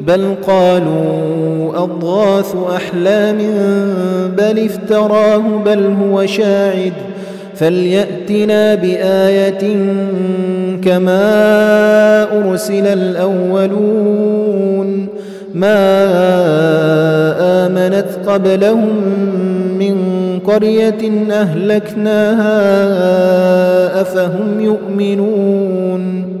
بل قالوا أضغاث أحلام بل افتراه بل هو شاعد فليأتنا بآية كما أرسل الأولون ما آمنت قبلهم من قرية أهلكناها أفهم يؤمنون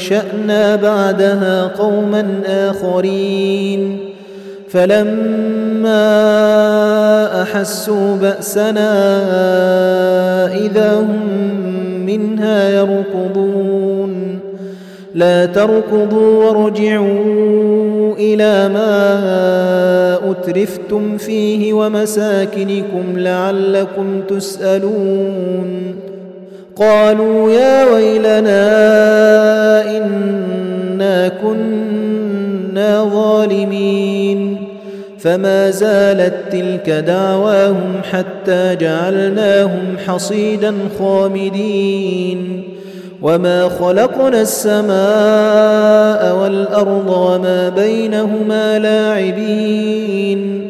وأنشأنا بعدها قوما آخرين. فلما أحسوا بأسنا إذا هم منها يركضون. لا تركضوا وارجعوا إلى ما أترفتم فيه ومساكنكم لعلكم تسألون. قالوا يا ويلنا إنا كنا ظالمين. فما زالت تلك دعواهم حتى جعلناهم حصيدا خامدين. وما خلقنا السماء والأرض وما بينهما لاعبين.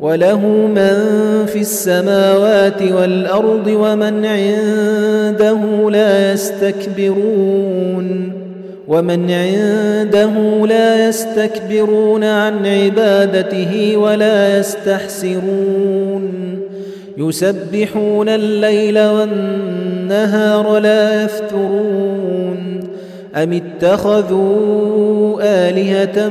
وله من في السماوات والأرض ومن عنده لا يستكبرون ومن عنده لا يستكبرون عن عبادته ولا يستحسرون يسبحون الليل والنهار لا يفترون أم اتخذوا آلهة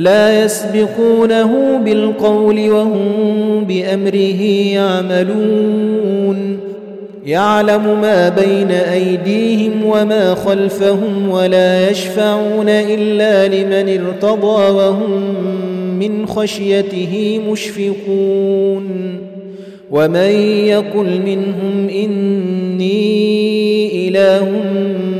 لا يسبقونه بالقول وهم بأمره يعملون. يعلم ما بين أيديهم وما خلفهم ولا يشفعون إلا لمن ارتضى وهم من خشيته مشفقون. ومن يقل منهم إني إله من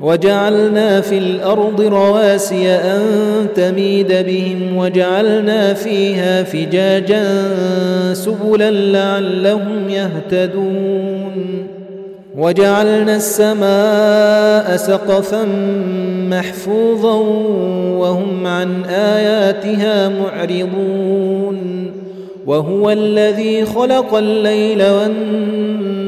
وجعلنا في الأرض رواسي أن تميد بهم وجعلنا فيها فجاجا سبلا لعلهم يهتدون. وجعلنا السماء سقفا محفوظا وهم عن آياتها معرضون. وهو الذي خلق الليل والنهار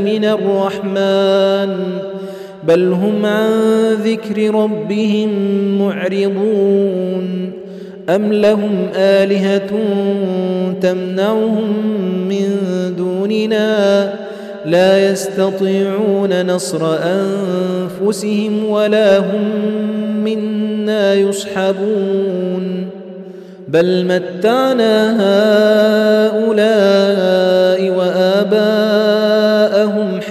من الرحمن بل هم عن ذكر ربهم معرضون. أم لهم آلهة تمنعهم من دوننا؟ لا يستطيعون نصر أنفسهم ولا هم منا يصحبون. بل متعنا هؤلاء وآباءهم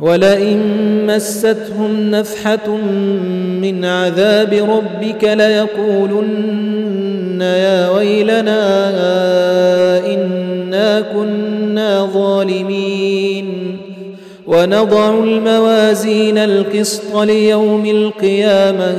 ولئن مستهم نفحة من عذاب ربك ليقولن يا ويلنا إنا كنا ظالمين. ونضع الموازين القسط ليوم القيامة.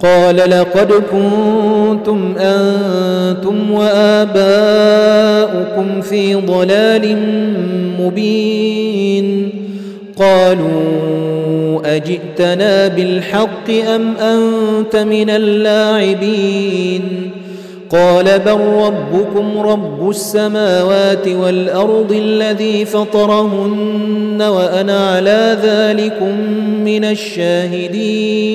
قال لقد كنتم أنتم وآباؤكم في ضلال مبين. قالوا أجئتنا بالحق أم أنت من اللاعبين؟ قال بل ربكم رب السماوات والأرض الذي فطرهن وأنا على ذلكم من الشاهدين.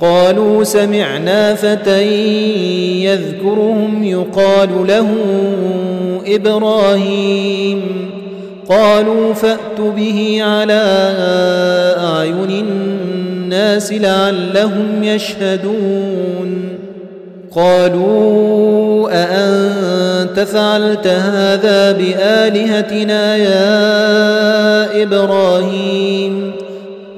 قالوا سمعنا فتى يذكرهم يقال له إبراهيم. قالوا فأتوا به على أعين الناس لعلهم يشهدون. قالوا أأنت فعلت هذا بآلهتنا يا إبراهيم؟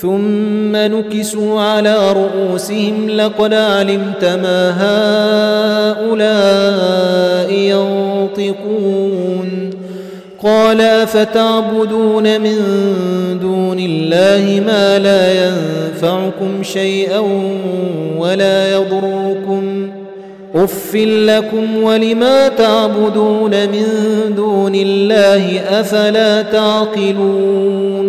ثم نكسوا على رؤوسهم لقد علمت ما هؤلاء ينطقون. قال فتعبدون من دون الله ما لا ينفعكم شيئا ولا يضركم. أف لكم ولما تعبدون من دون الله أفلا تعقلون؟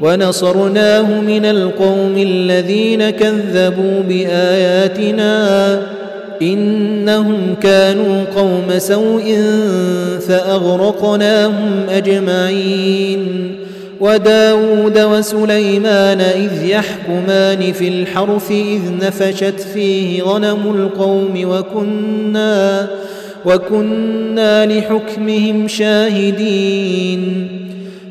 ونصرناه من القوم الذين كذبوا بآياتنا إنهم كانوا قوم سوء فأغرقناهم أجمعين وداود وسليمان إذ يحكمان في الحرث إذ نفشت فيه غنم القوم وكنا وكنا لحكمهم شاهدين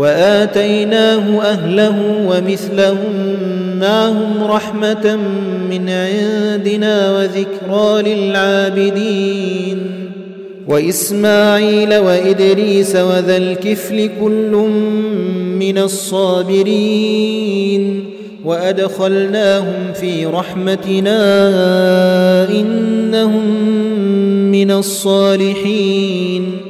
وآتيناه أهله ومثلهم معهم رحمة من عندنا وذكرى للعابدين. وإسماعيل وإدريس وذا الكفل كل من الصابرين. وأدخلناهم في رحمتنا إنهم من الصالحين.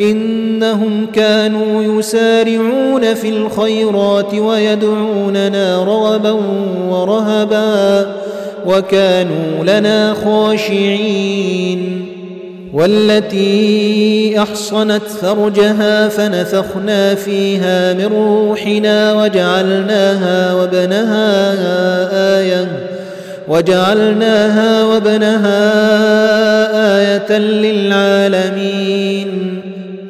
إنهم كانوا يسارعون في الخيرات ويدعوننا رغبا ورهبا وكانوا لنا خاشعين والتي أحصنت فرجها فنفخنا فيها من روحنا وجعلناها وبنها آية وجعلناها وبنها آية للعالمين